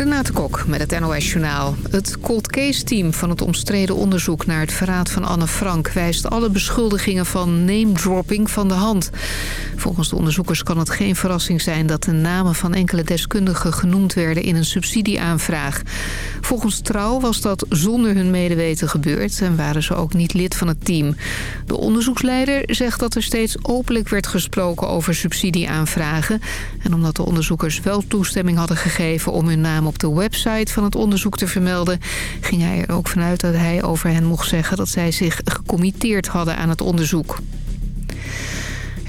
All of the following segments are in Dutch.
Renate Kok met het NOS Journaal. Het cold case team van het omstreden onderzoek naar het verraad van Anne Frank... wijst alle beschuldigingen van name-dropping van de hand. Volgens de onderzoekers kan het geen verrassing zijn... dat de namen van enkele deskundigen genoemd werden in een subsidieaanvraag. Volgens Trouw was dat zonder hun medeweten gebeurd... en waren ze ook niet lid van het team. De onderzoeksleider zegt dat er steeds openlijk werd gesproken over subsidieaanvragen... en omdat de onderzoekers wel toestemming hadden gegeven om hun naam op de website van het onderzoek te vermelden... ging hij er ook vanuit dat hij over hen mocht zeggen dat zij zich gecommitteerd hadden aan het onderzoek.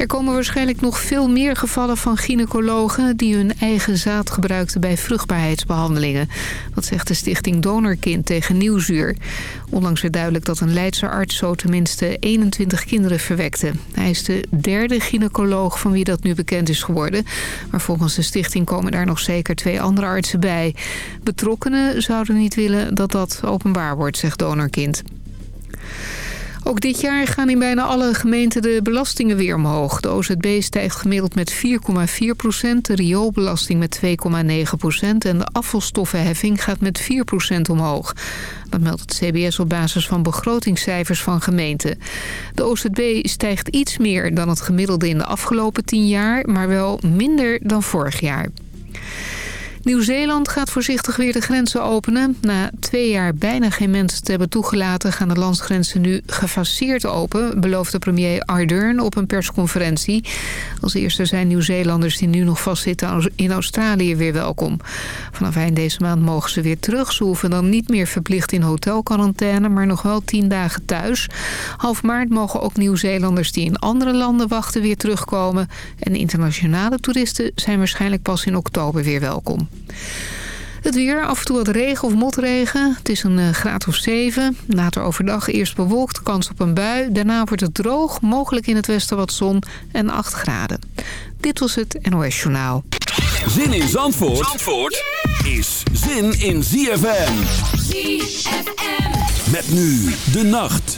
Er komen waarschijnlijk nog veel meer gevallen van gynaecologen... die hun eigen zaad gebruikten bij vruchtbaarheidsbehandelingen. Dat zegt de stichting Donorkind tegen Nieuwsuur. Onlangs werd duidelijk dat een Leidse arts zo tenminste 21 kinderen verwekte. Hij is de derde gynaecoloog van wie dat nu bekend is geworden. Maar volgens de stichting komen daar nog zeker twee andere artsen bij. Betrokkenen zouden niet willen dat dat openbaar wordt, zegt Donorkind. Ook dit jaar gaan in bijna alle gemeenten de belastingen weer omhoog. De OZB stijgt gemiddeld met 4,4 procent, de rioolbelasting met 2,9 procent... en de afvalstoffenheffing gaat met 4 procent omhoog. Dat meldt het CBS op basis van begrotingscijfers van gemeenten. De OZB stijgt iets meer dan het gemiddelde in de afgelopen 10 jaar... maar wel minder dan vorig jaar. Nieuw-Zeeland gaat voorzichtig weer de grenzen openen. Na twee jaar bijna geen mensen te hebben toegelaten... gaan de landsgrenzen nu gefaseerd open... beloofde premier Ardern op een persconferentie. Als eerste zijn Nieuw-Zeelanders die nu nog vastzitten in Australië weer welkom. Vanaf eind deze maand mogen ze weer terug. Ze hoeven dan niet meer verplicht in hotelquarantaine... maar nog wel tien dagen thuis. Half maart mogen ook Nieuw-Zeelanders die in andere landen wachten weer terugkomen. En internationale toeristen zijn waarschijnlijk pas in oktober weer welkom. Het weer, af en toe wat regen of motregen. Het is een uh, graad of 7. Later overdag eerst bewolkt, kans op een bui. Daarna wordt het droog, mogelijk in het westen wat zon en 8 graden. Dit was het NOS Journaal. Zin in Zandvoort, Zandvoort is zin in ZFM. ZFM. Met nu de nacht.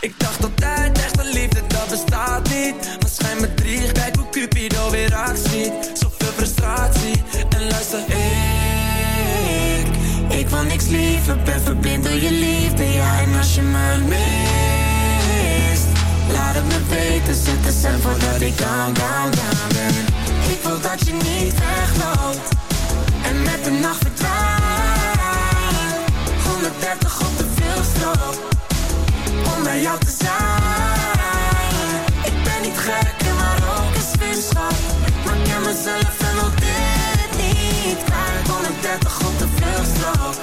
Ik dacht altijd, echte liefde, dat bestaat niet. Maar me drie, kijk hoe Cupido weer actie. Zoveel frustratie, en luister ik. Ik wil niks liever, ben verblind door je liefde Ja, en als je me mist Laat het me weten, zet de voordat ik down, down, down ben. Ik wil dat je niet wegloopt En met de nacht verdwijnt 130 op de bij jou te zijn. Ik ben niet gek en maar ook een vriendschap Maar ik ken mezelf en al dit niet. Kwijt 130 op de veelstroop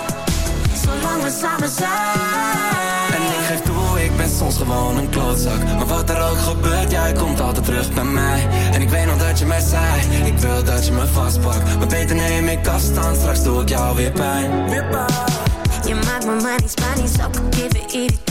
Zolang we samen zijn. En ik geef toe, ik ben soms gewoon een klootzak. Maar wat er ook gebeurt, jij komt altijd terug bij mij. En ik weet nog dat je mij zei Ik wil dat je me vastpakt. Maar beter neem ik afstand, straks doe ik jou weer pijn. Weer Je maakt me maar niet Spanisch, ook geven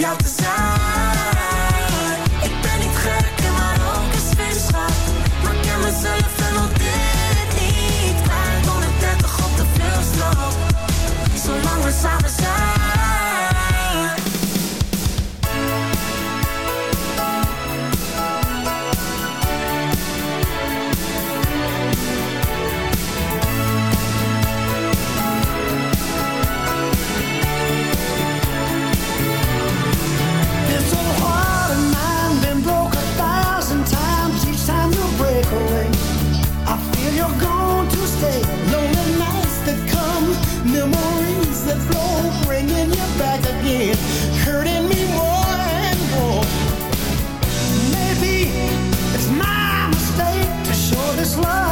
out the back again, hurting me more and more. Maybe it's my mistake to show this love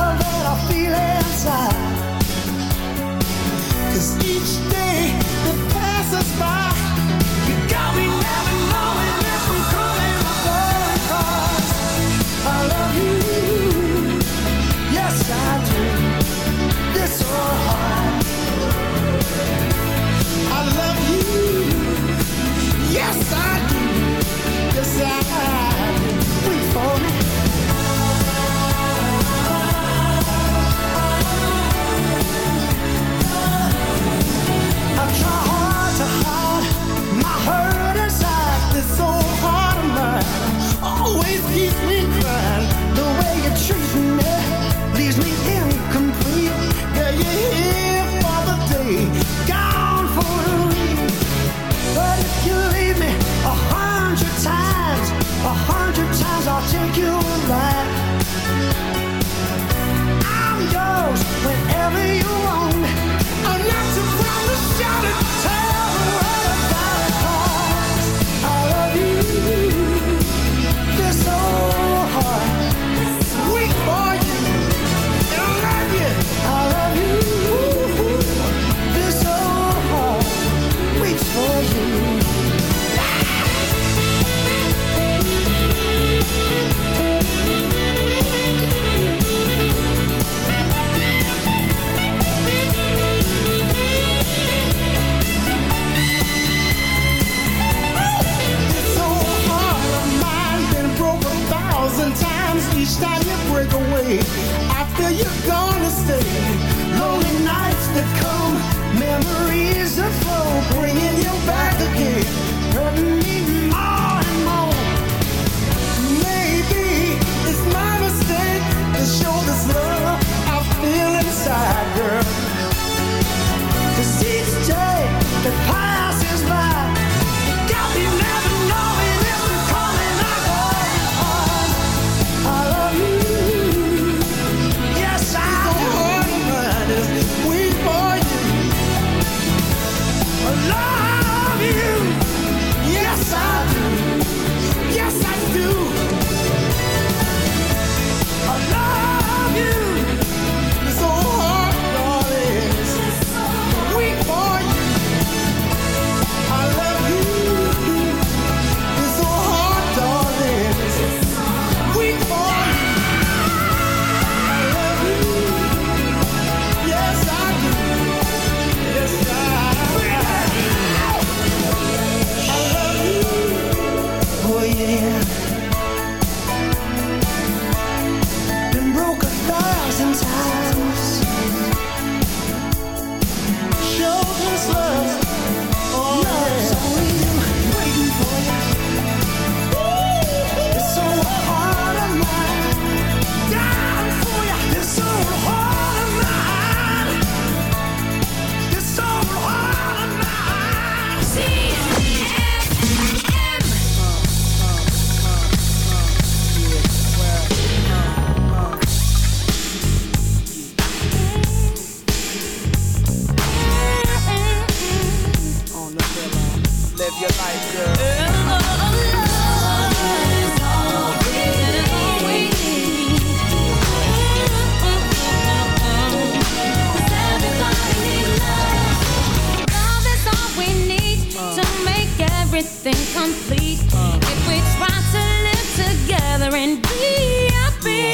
complete if we try to live together and be happy.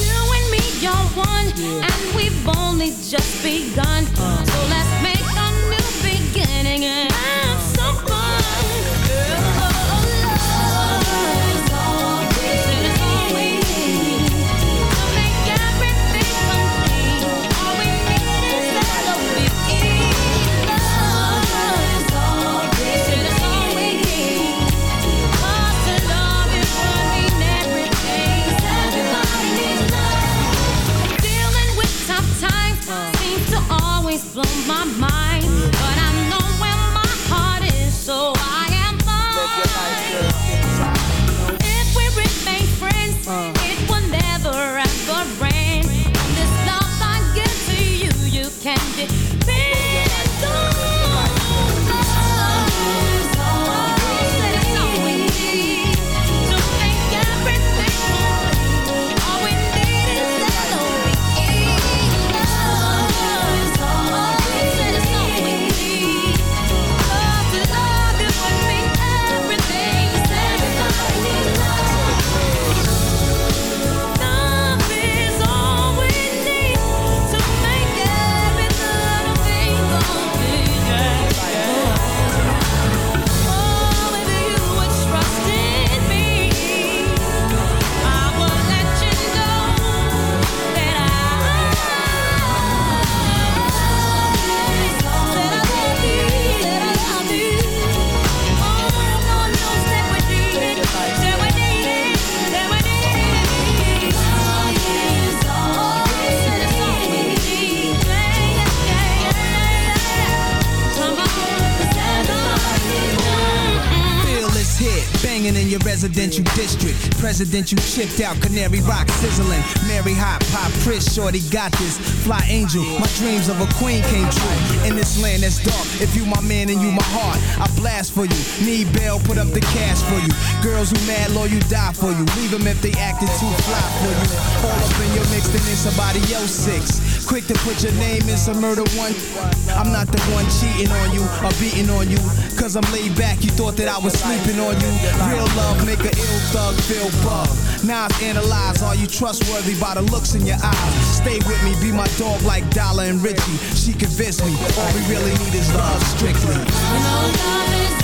You and me are one, and we've only just begun. Your residential district. Presidential chipped out, Canary Rock sizzling. Mary Hot, Pop, Chris, Shorty got this. Fly Angel, my dreams of a queen came true. In this land that's dark, if you my man and you my heart, I blast for you. Need bail, put up the cash for you. Girls who mad, loyal, die for you. Leave them if they acting too fly for you. All up in your mix, then it's somebody else six. Quick to put your name in some murder one. I'm not the one cheating on you or beating on you. Cause I'm laid back, you thought that I was sleeping on you. Real love make a ill thug feel bug. Now I've analyzed, are you trustworthy by the looks in your eyes? Stay with me, be my dog like Dollar and Richie. She convinced me, all we really need is love strictly. Know love is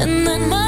and then my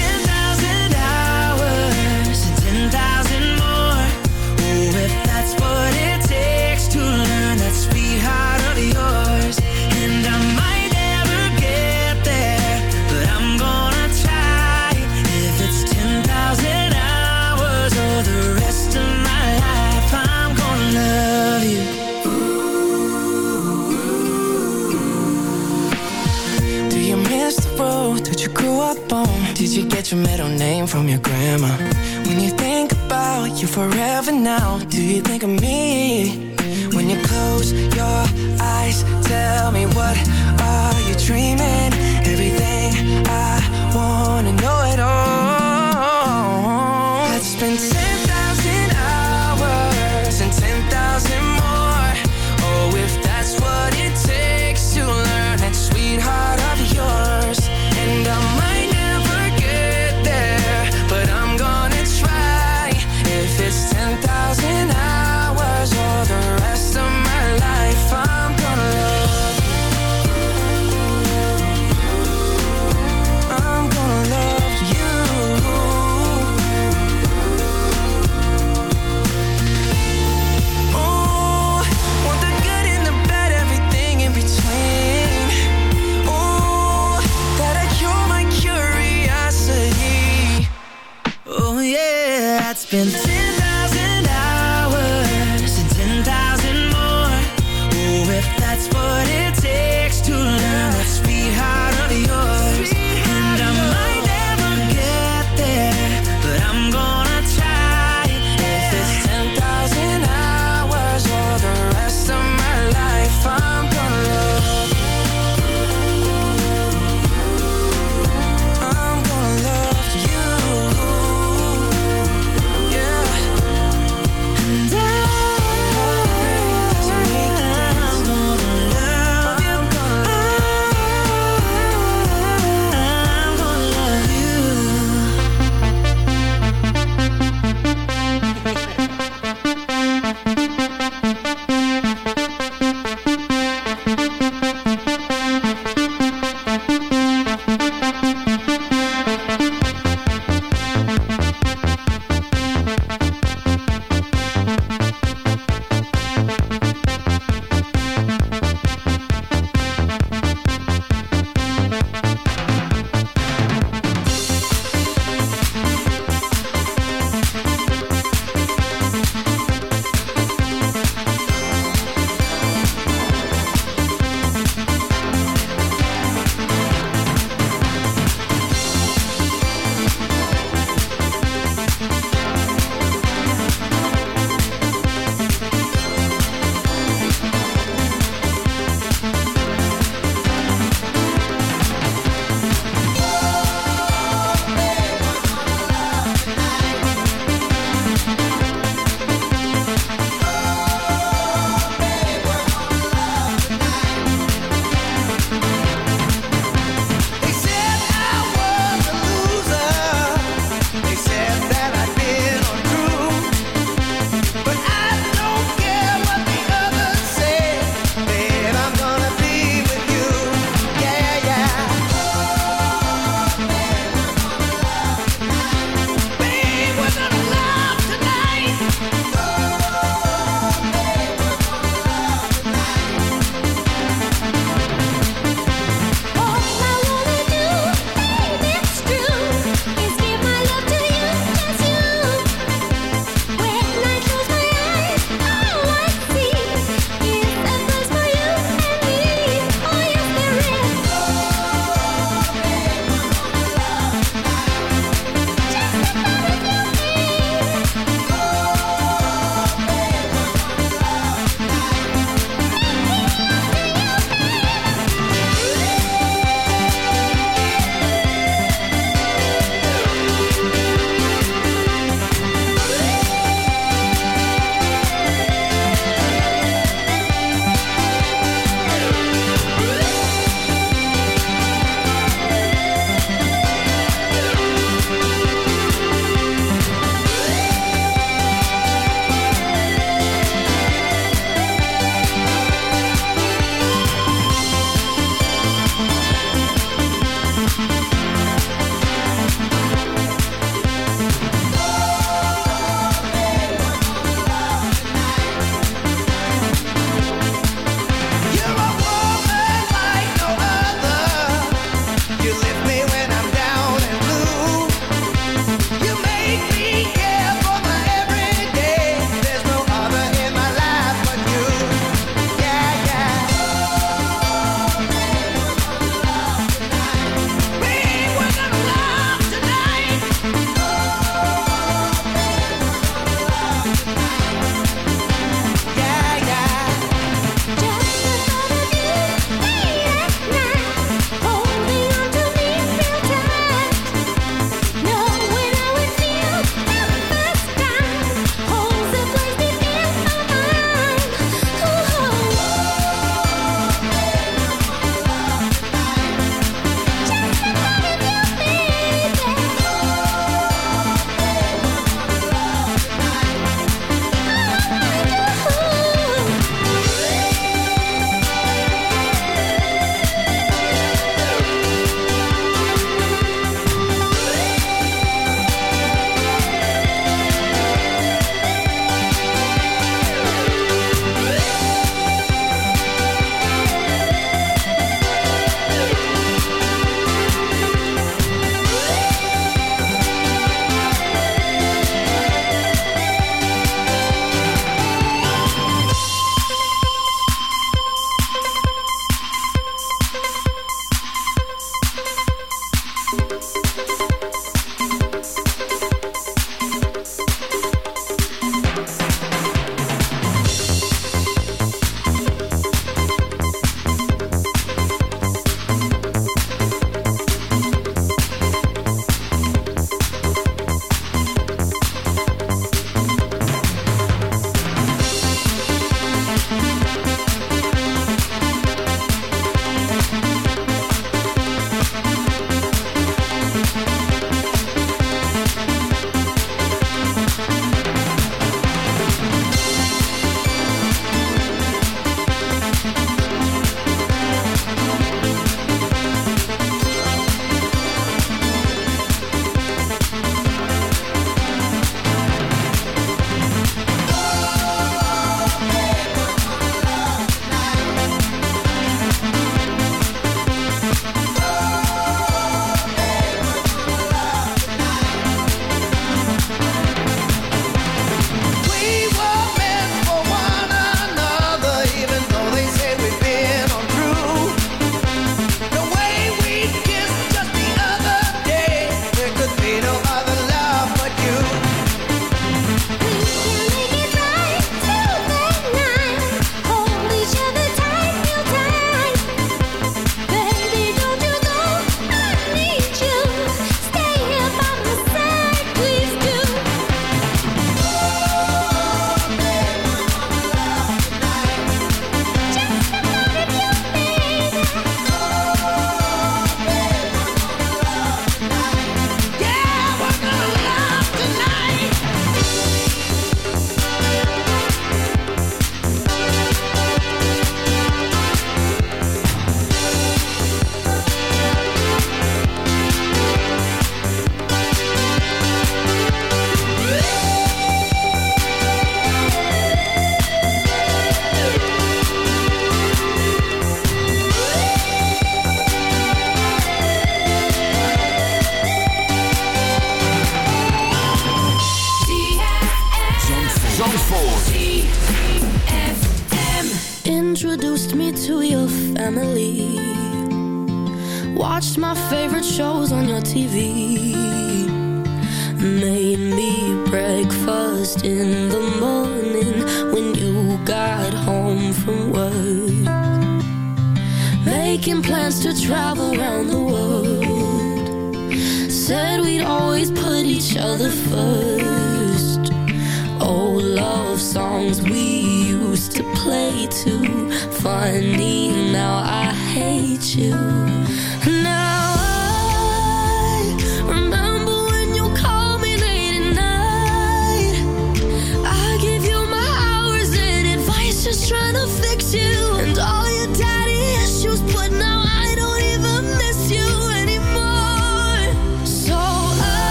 Did you get your middle name from your grandma? When you think about you forever now, do you think of me? When you close your eyes, tell me what are you dreaming? Everything I wanna know it all.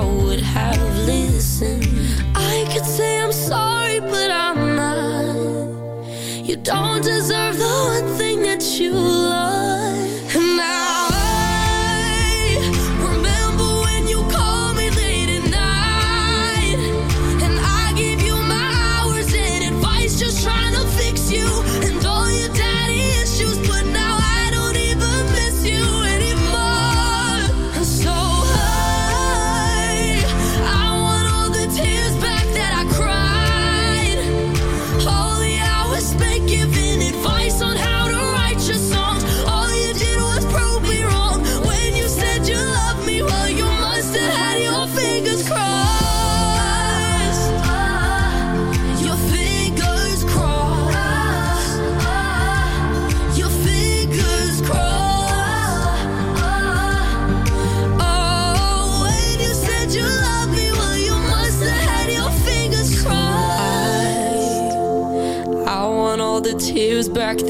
I would have listened. I could say I'm sorry, but I'm not. You don't deserve the one thing that you love.